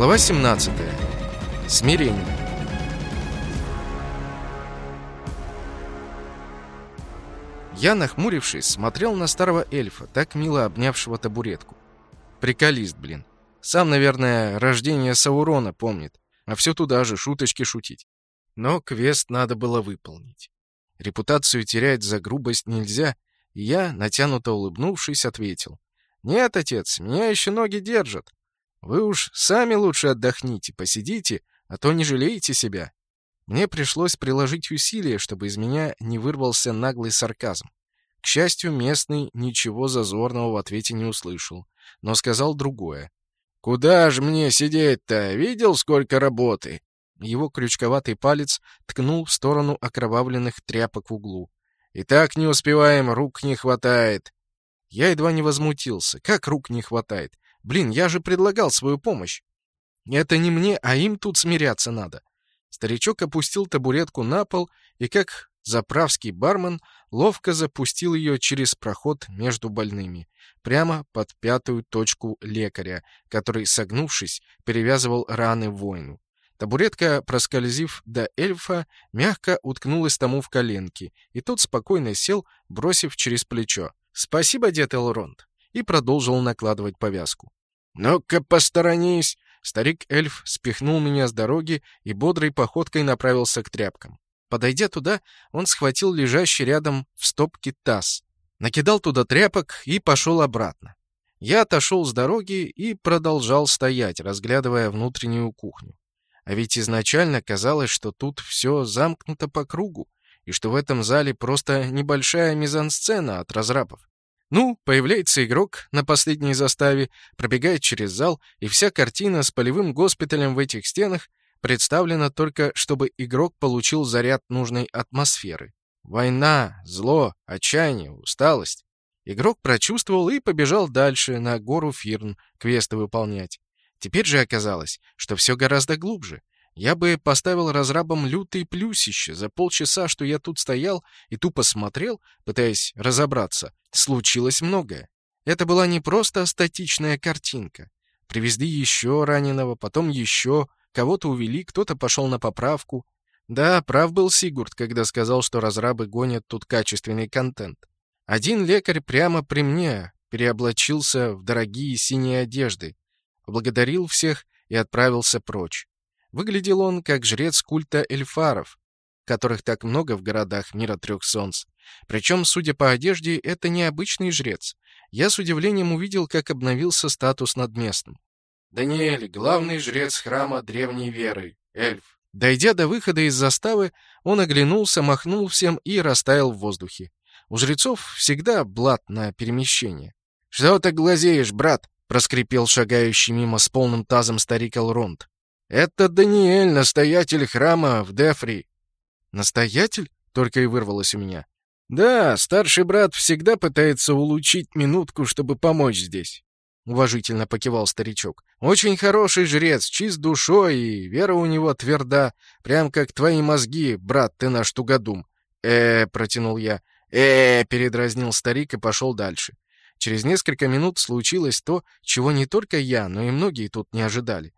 Глава 17. Смирение. Я, нахмурившись, смотрел на старого эльфа, так мило обнявшего табуретку. Приколист, блин. Сам, наверное, рождение Саурона помнит, а все туда же шуточки шутить. Но квест надо было выполнить. Репутацию терять за грубость нельзя, и я, натянуто улыбнувшись, ответил. «Нет, отец, меня еще ноги держат. Вы уж сами лучше отдохните, посидите, а то не жалеете себя». Мне пришлось приложить усилия, чтобы из меня не вырвался наглый сарказм. К счастью, местный ничего зазорного в ответе не услышал, но сказал другое. «Куда же мне сидеть-то? Видел, сколько работы?» Его крючковатый палец ткнул в сторону окровавленных тряпок в углу. «И так не успеваем, рук не хватает». Я едва не возмутился. Как рук не хватает? Блин, я же предлагал свою помощь. Это не мне, а им тут смиряться надо. Старичок опустил табуретку на пол и, как заправский бармен, ловко запустил ее через проход между больными, прямо под пятую точку лекаря, который, согнувшись, перевязывал раны воину. Табуретка, проскользив до эльфа, мягко уткнулась тому в коленки, и тот спокойно сел, бросив через плечо. «Спасибо, дед Элронд!» И продолжил накладывать повязку. «Ну-ка, посторонись!» Старик-эльф спихнул меня с дороги и бодрой походкой направился к тряпкам. Подойдя туда, он схватил лежащий рядом в стопке таз, накидал туда тряпок и пошел обратно. Я отошел с дороги и продолжал стоять, разглядывая внутреннюю кухню. А ведь изначально казалось, что тут все замкнуто по кругу, и что в этом зале просто небольшая мизансцена от разрабов. Ну, появляется игрок на последней заставе, пробегает через зал, и вся картина с полевым госпиталем в этих стенах представлена только, чтобы игрок получил заряд нужной атмосферы. Война, зло, отчаяние, усталость. Игрок прочувствовал и побежал дальше, на гору Фирн, квесты выполнять. Теперь же оказалось, что все гораздо глубже. Я бы поставил разрабам лютый плюсище за полчаса, что я тут стоял и тупо смотрел, пытаясь разобраться. Случилось многое. Это была не просто статичная картинка. Привезли еще раненого, потом еще, кого-то увели, кто-то пошел на поправку. Да, прав был Сигурд, когда сказал, что разрабы гонят тут качественный контент. Один лекарь прямо при мне переоблачился в дорогие синие одежды, поблагодарил всех и отправился прочь. Выглядел он как жрец культа эльфаров, которых так много в городах мира трех солнц. Причем, судя по одежде, это не обычный жрец. Я с удивлением увидел, как обновился статус над местом. Даниэль, главный жрец храма древней веры, эльф. Дойдя до выхода из заставы, он оглянулся, махнул всем и растаял в воздухе. У жрецов всегда блат на перемещение. «Что ты глазеешь, брат?» — проскрипел шагающий мимо с полным тазом старик Элронд. «Это Даниэль, настоятель храма в Дефри». «Настоятель?» — только и вырвалось у меня. «Да, старший брат всегда пытается улучшить минутку, чтобы помочь здесь». — уважительно покивал старичок. «Очень хороший жрец, чист душой, и вера у него тверда, прям как твои мозги, брат ты наш тугодум». «Э-э», — протянул я. «Э-э», — передразнил старик и пошел дальше. Через несколько минут случилось то, чего не только я, но и многие тут не ожидали.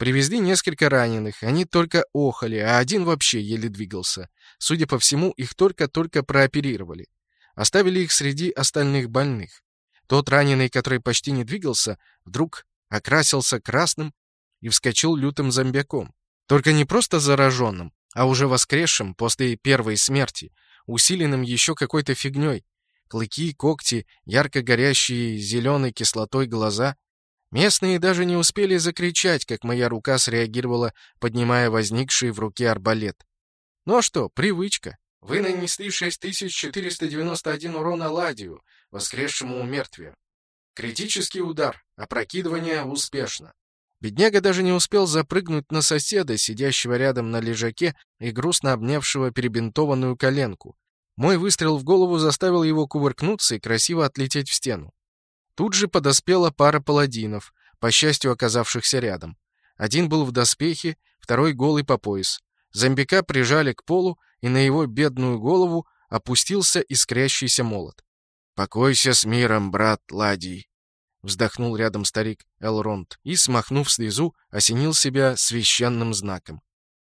Привезли несколько раненых, они только охали, а один вообще еле двигался. Судя по всему, их только-только прооперировали. Оставили их среди остальных больных. Тот раненый, который почти не двигался, вдруг окрасился красным и вскочил лютым зомбяком. Только не просто зараженным, а уже воскресшим после первой смерти, усиленным еще какой-то фигней. Клыки, когти, ярко горящие зеленой кислотой глаза — Местные даже не успели закричать, как моя рука среагировала, поднимая возникший в руке арбалет. Ну а что, привычка. Вы нанесли 6491 урона Ладию, воскресшему у мертвия. Критический удар. Опрокидывание успешно. Бедняга даже не успел запрыгнуть на соседа, сидящего рядом на лежаке и грустно обнявшего перебинтованную коленку. Мой выстрел в голову заставил его кувыркнуться и красиво отлететь в стену. Тут же подоспела пара паладинов, по счастью оказавшихся рядом. Один был в доспехе, второй голый по пояс. Зомбика прижали к полу, и на его бедную голову опустился искрящийся молот. «Покойся с миром, брат Ладий!» — вздохнул рядом старик Элронд и, смахнув слезу, осенил себя священным знаком.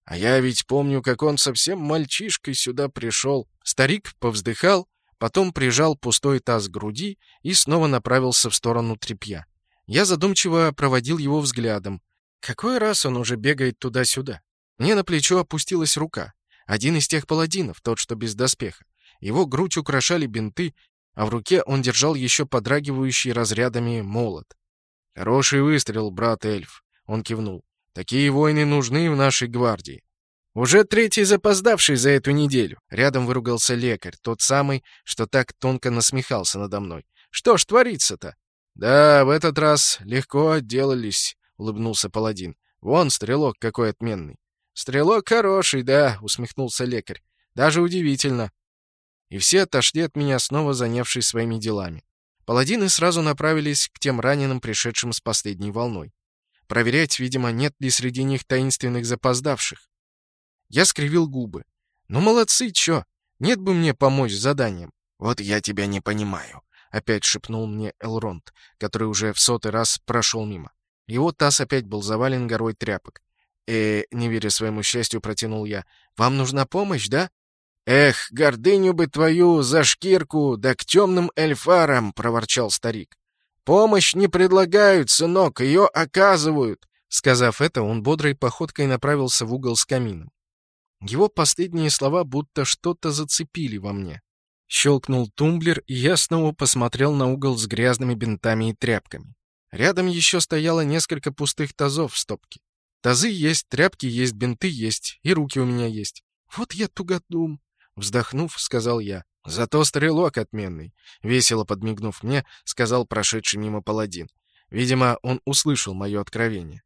«А я ведь помню, как он совсем мальчишкой сюда пришел». Старик повздыхал, потом прижал пустой таз к груди и снова направился в сторону тряпья. Я задумчиво проводил его взглядом. Какой раз он уже бегает туда-сюда? Мне на плечо опустилась рука. Один из тех паладинов, тот, что без доспеха. Его грудь украшали бинты, а в руке он держал еще подрагивающий разрядами молот. «Хороший выстрел, брат эльф», — он кивнул. «Такие воины нужны в нашей гвардии». «Уже третий запоздавший за эту неделю», — рядом выругался лекарь, тот самый, что так тонко насмехался надо мной. «Что ж творится-то?» «Да, в этот раз легко отделались», — улыбнулся паладин. «Вон стрелок какой отменный». «Стрелок хороший, да», — усмехнулся лекарь. «Даже удивительно и все отошли от меня, снова занявшись своими делами. Паладины сразу направились к тем раненым, пришедшим с последней волной. Проверять, видимо, нет ли среди них таинственных запоздавших. Я скривил губы. «Ну, молодцы, чё? Нет бы мне помочь с заданием». «Вот я тебя не понимаю», — опять шепнул мне Элронд, который уже в сотый раз прошел мимо. Его таз опять был завален горой тряпок. «Э, не веря своему счастью, протянул я. «Вам нужна помощь, да?» «Эх, гордыню бы твою за шкирку, да к темным эльфарам!» — проворчал старик. «Помощь не предлагают, сынок, ее оказывают!» Сказав это, он бодрой походкой направился в угол с камином. Его последние слова будто что-то зацепили во мне. Щелкнул тумблер, и я снова посмотрел на угол с грязными бинтами и тряпками. Рядом еще стояло несколько пустых тазов в стопке. Тазы есть, тряпки есть, бинты есть, и руки у меня есть. Вот я тугодум. Вздохнув, сказал я. «Зато стрелок отменный», — весело подмигнув мне, сказал прошедший мимо паладин. Видимо, он услышал мое откровение.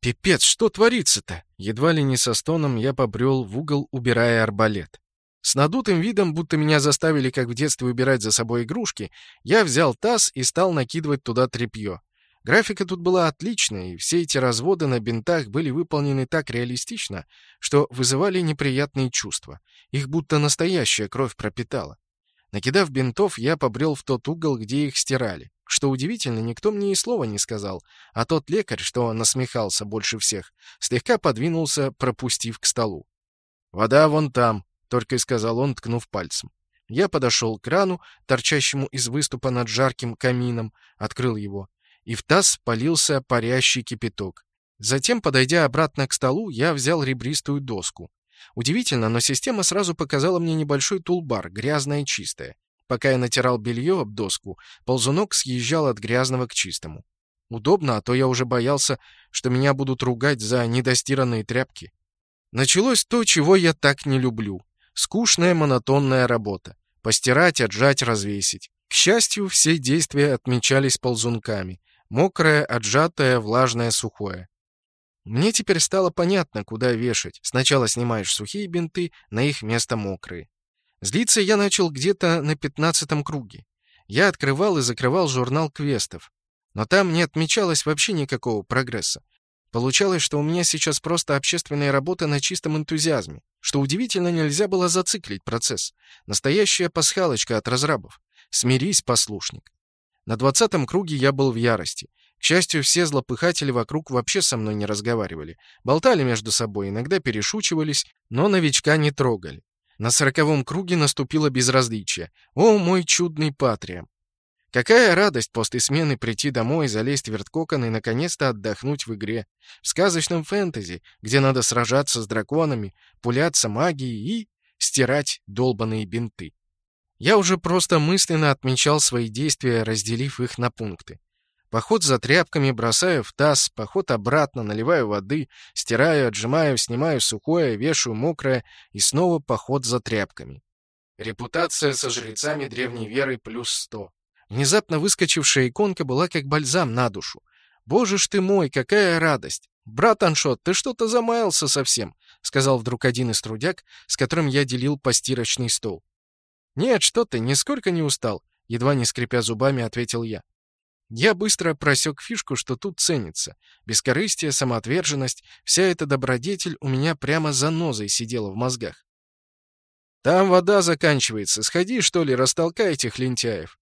«Пипец, что творится-то?» Едва ли не со стоном я побрел в угол, убирая арбалет. С надутым видом, будто меня заставили, как в детстве, убирать за собой игрушки, я взял таз и стал накидывать туда тряпье. Графика тут была отличная, и все эти разводы на бинтах были выполнены так реалистично, что вызывали неприятные чувства. Их будто настоящая кровь пропитала. Накидав бинтов, я побрел в тот угол, где их стирали. Что удивительно, никто мне и слова не сказал, а тот лекарь, что насмехался больше всех, слегка подвинулся, пропустив к столу. «Вода вон там», — только и сказал он, ткнув пальцем. Я подошел к крану, торчащему из выступа над жарким камином, открыл его и в таз полился парящий кипяток. Затем, подойдя обратно к столу, я взял ребристую доску. Удивительно, но система сразу показала мне небольшой тулбар, грязное и чистое. Пока я натирал белье об доску, ползунок съезжал от грязного к чистому. Удобно, а то я уже боялся, что меня будут ругать за недостиранные тряпки. Началось то, чего я так не люблю. Скучная монотонная работа. Постирать, отжать, развесить. К счастью, все действия отмечались ползунками. Мокрое, отжатое, влажное, сухое. Мне теперь стало понятно, куда вешать. Сначала снимаешь сухие бинты, на их место мокрые. Злиться я начал где-то на пятнадцатом круге. Я открывал и закрывал журнал квестов. Но там не отмечалось вообще никакого прогресса. Получалось, что у меня сейчас просто общественная работа на чистом энтузиазме. Что удивительно, нельзя было зациклить процесс. Настоящая пасхалочка от разрабов. Смирись, послушник. На двадцатом круге я был в ярости. К счастью, все злопыхатели вокруг вообще со мной не разговаривали. Болтали между собой, иногда перешучивались, но новичка не трогали. На сороковом круге наступило безразличие. О, мой чудный Патрия! Какая радость после смены прийти домой, залезть в верткокон и наконец-то отдохнуть в игре. В сказочном фэнтези, где надо сражаться с драконами, пуляться магией и стирать долбаные бинты. Я уже просто мысленно отмечал свои действия, разделив их на пункты. Поход за тряпками бросаю в таз, поход обратно, наливаю воды, стираю, отжимаю, снимаю сухое, вешаю мокрое и снова поход за тряпками. Репутация со жрецами древней веры плюс сто. Внезапно выскочившая иконка была как бальзам на душу. «Боже ж ты мой, какая радость! Брат Аншот, ты что-то замаялся совсем», — сказал вдруг один из трудяг, с которым я делил постирочный стол. «Нет, что ты, нисколько не устал», — едва не скрипя зубами, ответил я. Я быстро просек фишку, что тут ценится. Бескорыстие, самоотверженность, вся эта добродетель у меня прямо за нозой сидела в мозгах. «Там вода заканчивается. Сходи, что ли, растолкай этих лентяев».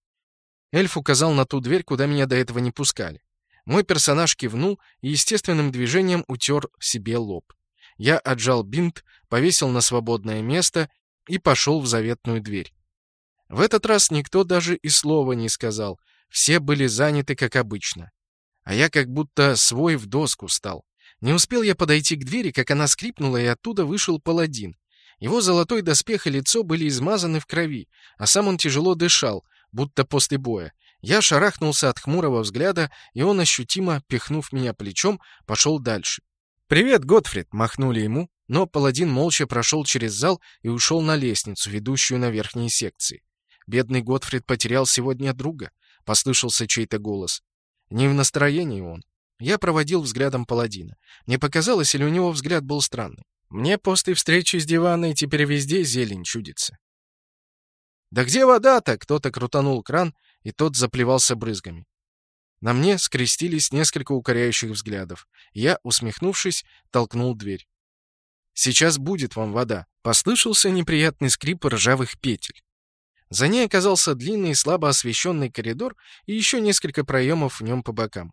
Эльф указал на ту дверь, куда меня до этого не пускали. Мой персонаж кивнул и естественным движением утер себе лоб. Я отжал бинт, повесил на свободное место и пошел в заветную дверь. В этот раз никто даже и слова не сказал, все были заняты, как обычно. А я как будто свой в доску стал. Не успел я подойти к двери, как она скрипнула, и оттуда вышел паладин. Его золотой доспех и лицо были измазаны в крови, а сам он тяжело дышал, будто после боя. Я шарахнулся от хмурого взгляда, и он, ощутимо пихнув меня плечом, пошел дальше. «Привет, Готфрид!» — махнули ему, но паладин молча прошел через зал и ушел на лестницу, ведущую на верхние секции. Бедный Готфрид потерял сегодня друга, — послышался чей-то голос. Не в настроении он. Я проводил взглядом паладина. Мне показалось, или у него взгляд был странный. Мне после встречи с диваной теперь везде зелень чудится. «Да где вода-то?» — кто-то крутанул кран, и тот заплевался брызгами. На мне скрестились несколько укоряющих взглядов. Я, усмехнувшись, толкнул дверь. «Сейчас будет вам вода», — послышался неприятный скрип ржавых петель. За ней оказался длинный, слабо освещенный коридор и еще несколько проемов в нем по бокам.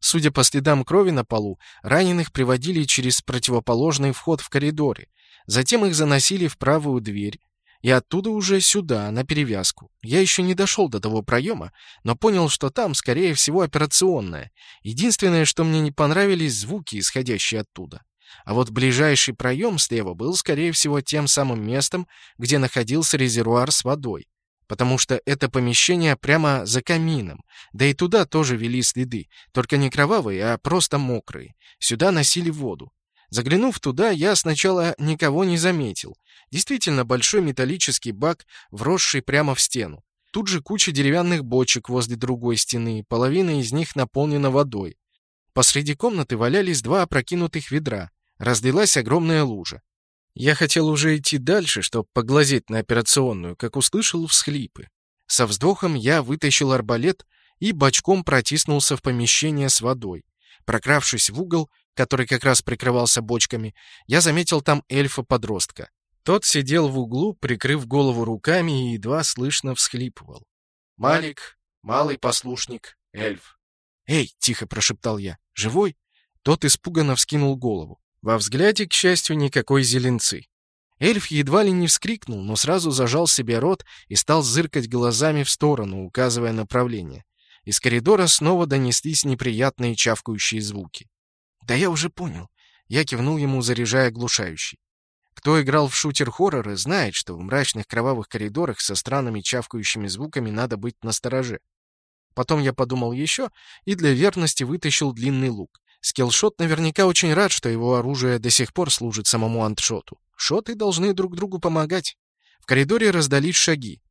Судя по следам крови на полу, раненых приводили через противоположный вход в коридоре. Затем их заносили в правую дверь, и оттуда уже сюда, на перевязку. Я еще не дошел до того проема, но понял, что там, скорее всего, операционная. Единственное, что мне не понравились звуки, исходящие оттуда. А вот ближайший проем слева был, скорее всего, тем самым местом, где находился резервуар с водой потому что это помещение прямо за камином, да и туда тоже вели следы, только не кровавые, а просто мокрые. Сюда носили воду. Заглянув туда, я сначала никого не заметил. Действительно большой металлический бак, вросший прямо в стену. Тут же куча деревянных бочек возле другой стены, половина из них наполнена водой. Посреди комнаты валялись два опрокинутых ведра. Разлилась огромная лужа. Я хотел уже идти дальше, чтобы поглазеть на операционную, как услышал всхлипы. Со вздохом я вытащил арбалет и бочком протиснулся в помещение с водой. Прокравшись в угол, который как раз прикрывался бочками, я заметил там эльфа-подростка. Тот сидел в углу, прикрыв голову руками и едва слышно всхлипывал. «Малик, малый послушник, эльф». «Эй!» — тихо прошептал я. «Живой?» Тот испуганно вскинул голову. Во взгляде, к счастью, никакой зеленцы. Эльф едва ли не вскрикнул, но сразу зажал себе рот и стал зыркать глазами в сторону, указывая направление. Из коридора снова донеслись неприятные чавкающие звуки. «Да я уже понял». Я кивнул ему, заряжая глушающий. Кто играл в шутер-хорроры, знает, что в мрачных кровавых коридорах со странными чавкающими звуками надо быть настороже. Потом я подумал еще и для верности вытащил длинный лук. Скиллшот наверняка очень рад, что его оружие до сих пор служит самому антшоту. Шоты должны друг другу помогать. В коридоре раздались шаги.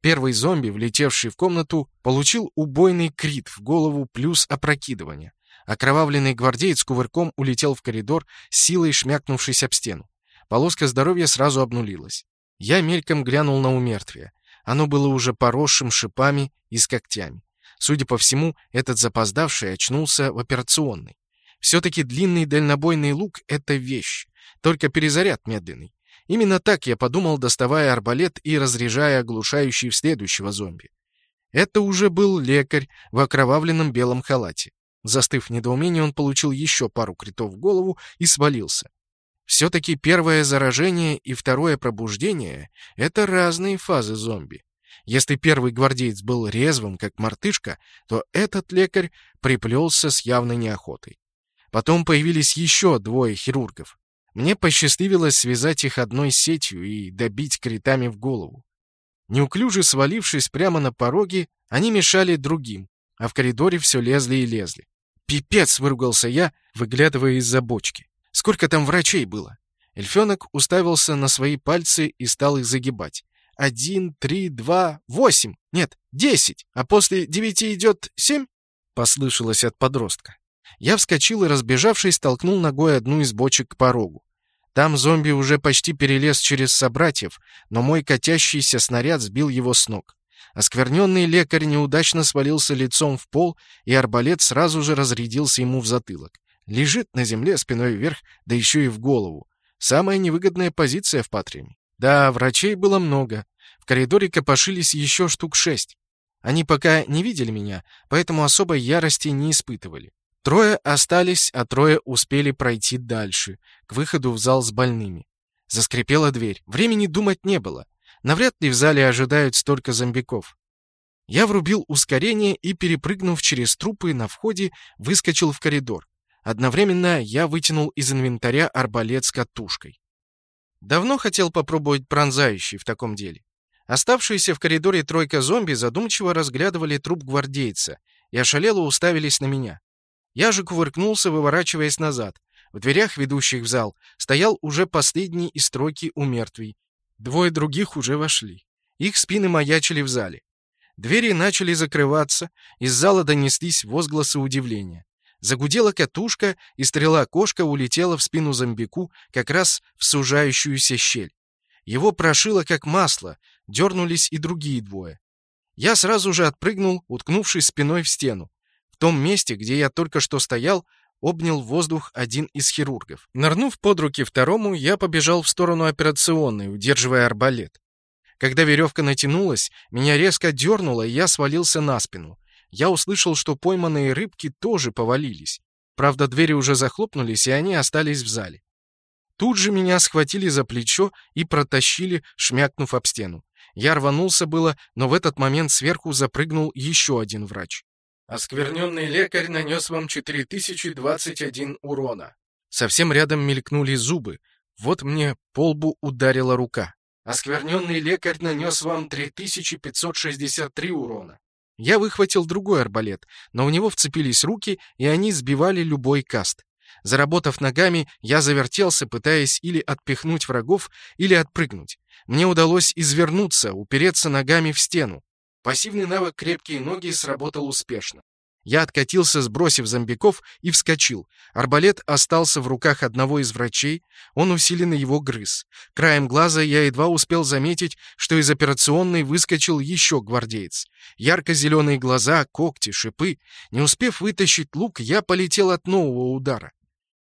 Первый зомби, влетевший в комнату, получил убойный крит в голову плюс опрокидывание. Окровавленный гвардеец кувырком улетел в коридор, силой шмякнувшись об стену. Полоска здоровья сразу обнулилась. Я мельком глянул на умертвие. Оно было уже поросшим шипами и с когтями. Судя по всему, этот запоздавший очнулся в операционной. Все-таки длинный дальнобойный лук — это вещь, только перезаряд медленный. Именно так я подумал, доставая арбалет и разряжая оглушающий в следующего зомби. Это уже был лекарь в окровавленном белом халате. Застыв в недоумении, он получил еще пару критов в голову и свалился. Все-таки первое заражение и второе пробуждение — это разные фазы зомби. Если первый гвардеец был резвым, как мартышка, то этот лекарь приплелся с явной неохотой. Потом появились еще двое хирургов. Мне посчастливилось связать их одной сетью и добить критами в голову. Неуклюже свалившись прямо на пороге, они мешали другим, а в коридоре все лезли и лезли. «Пипец!» — выругался я, выглядывая из-за бочки. «Сколько там врачей было?» Эльфенок уставился на свои пальцы и стал их загибать. «Один, три, два, восемь! Нет, десять! А после девяти идет семь?» — послышалось от подростка. Я вскочил и, разбежавшись, толкнул ногой одну из бочек к порогу. Там зомби уже почти перелез через собратьев, но мой катящийся снаряд сбил его с ног. Оскверненный лекарь неудачно свалился лицом в пол, и арбалет сразу же разрядился ему в затылок. Лежит на земле спиной вверх, да еще и в голову. Самая невыгодная позиция в Патриуме. Да, врачей было много. В коридоре копошились еще штук шесть. Они пока не видели меня, поэтому особой ярости не испытывали. Трое остались, а трое успели пройти дальше, к выходу в зал с больными. Заскрипела дверь. Времени думать не было. Навряд ли в зале ожидают столько зомбиков. Я врубил ускорение и, перепрыгнув через трупы на входе, выскочил в коридор. Одновременно я вытянул из инвентаря арбалет с катушкой. Давно хотел попробовать пронзающий в таком деле. Оставшиеся в коридоре тройка зомби задумчиво разглядывали труп гвардейца и ошалело уставились на меня. Я же кувыркнулся, выворачиваясь назад. В дверях, ведущих в зал, стоял уже последний из тройки у мертвей. Двое других уже вошли. Их спины маячили в зале. Двери начали закрываться, из зала донеслись возгласы удивления. Загудела катушка, и стрела-кошка улетела в спину зомбику как раз в сужающуюся щель. Его прошило как масло, дернулись и другие двое. Я сразу же отпрыгнул, уткнувшись спиной в стену. В том месте, где я только что стоял, обнял воздух один из хирургов. Нырнув под руки второму, я побежал в сторону операционной, удерживая арбалет. Когда веревка натянулась, меня резко дернуло, и я свалился на спину. Я услышал, что пойманные рыбки тоже повалились. Правда, двери уже захлопнулись, и они остались в зале. Тут же меня схватили за плечо и протащили, шмякнув об стену. Я рванулся было, но в этот момент сверху запрыгнул еще один врач. «Оскверненный лекарь нанес вам 4021 урона». Совсем рядом мелькнули зубы. Вот мне по лбу ударила рука. Оскверненный лекарь нанес вам 3563 урона. Я выхватил другой арбалет, но у него вцепились руки, и они сбивали любой каст. Заработав ногами, я завертелся, пытаясь или отпихнуть врагов, или отпрыгнуть. Мне удалось извернуться, упереться ногами в стену. Пассивный навык «Крепкие ноги» сработал успешно. Я откатился, сбросив зомбиков, и вскочил. Арбалет остался в руках одного из врачей, он усиленно его грыз. Краем глаза я едва успел заметить, что из операционной выскочил еще гвардеец. Ярко-зеленые глаза, когти, шипы. Не успев вытащить лук, я полетел от нового удара.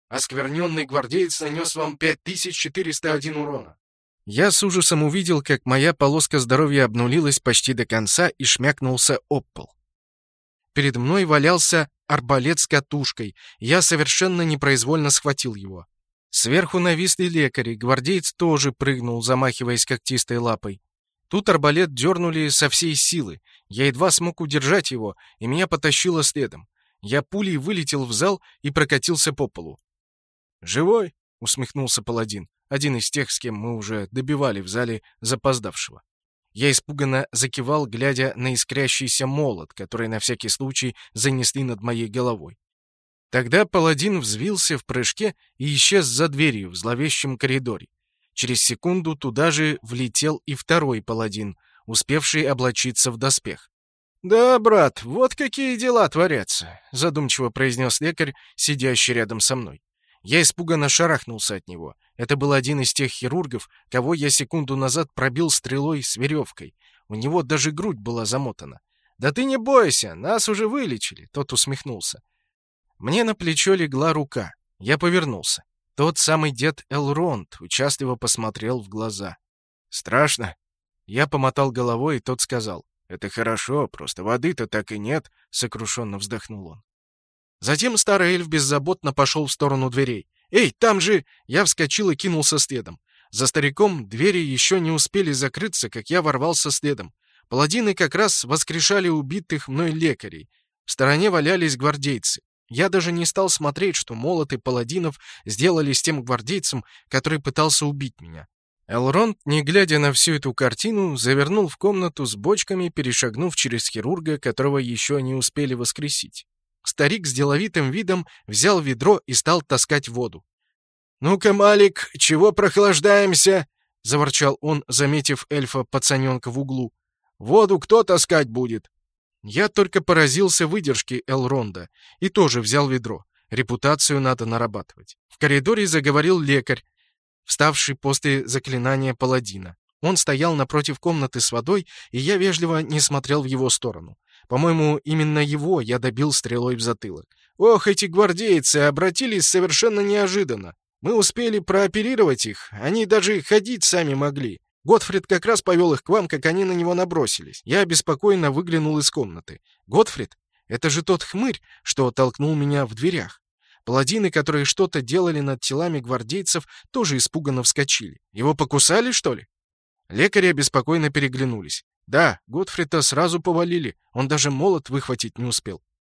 Оскверненный гвардеец нанес вам 5401 урона. Я с ужасом увидел, как моя полоска здоровья обнулилась почти до конца и шмякнулся об пол. Перед мной валялся арбалет с катушкой. Я совершенно непроизвольно схватил его. Сверху нависли лекари. Гвардеец тоже прыгнул, замахиваясь когтистой лапой. Тут арбалет дернули со всей силы. Я едва смог удержать его, и меня потащило следом. Я пулей вылетел в зал и прокатился по полу. «Живой?» — усмехнулся паладин, один из тех, с кем мы уже добивали в зале запоздавшего. Я испуганно закивал, глядя на искрящийся молот, который на всякий случай занесли над моей головой. Тогда паладин взвился в прыжке и исчез за дверью в зловещем коридоре. Через секунду туда же влетел и второй паладин, успевший облачиться в доспех. «Да, брат, вот какие дела творятся», — задумчиво произнес лекарь, сидящий рядом со мной. Я испуганно шарахнулся от него. Это был один из тех хирургов, кого я секунду назад пробил стрелой с веревкой. У него даже грудь была замотана. «Да ты не бойся, нас уже вылечили», — тот усмехнулся. Мне на плечо легла рука. Я повернулся. Тот самый дед Элронд участливо посмотрел в глаза. «Страшно?» Я помотал головой, и тот сказал. «Это хорошо, просто воды-то так и нет», — сокрушенно вздохнул он. Затем старый эльф беззаботно пошел в сторону дверей. «Эй, там же!» Я вскочил и кинулся следом. За стариком двери еще не успели закрыться, как я ворвался следом. Паладины как раз воскрешали убитых мной лекарей. В стороне валялись гвардейцы. Я даже не стал смотреть, что молоты паладинов сделали с тем гвардейцем, который пытался убить меня. Элронд, не глядя на всю эту картину, завернул в комнату с бочками, перешагнув через хирурга, которого еще не успели воскресить. Старик с деловитым видом взял ведро и стал таскать воду. «Ну-ка, Малик, чего прохлаждаемся?» — заворчал он, заметив эльфа-пацаненка в углу. «Воду кто таскать будет?» Я только поразился выдержке Элронда и тоже взял ведро. Репутацию надо нарабатывать. В коридоре заговорил лекарь, вставший после заклинания паладина. Он стоял напротив комнаты с водой, и я вежливо не смотрел в его сторону. По-моему, именно его я добил стрелой в затылок. Ох, эти гвардейцы обратились совершенно неожиданно. Мы успели прооперировать их, они даже ходить сами могли. Готфрид как раз повел их к вам, как они на него набросились. Я обеспокоенно выглянул из комнаты. Готфрид? Это же тот хмырь, что толкнул меня в дверях. Паладины, которые что-то делали над телами гвардейцев, тоже испуганно вскочили. Его покусали, что ли? Лекари обеспокоенно переглянулись. Да, Готфрида сразу повалили, он даже молот выхватить не успел.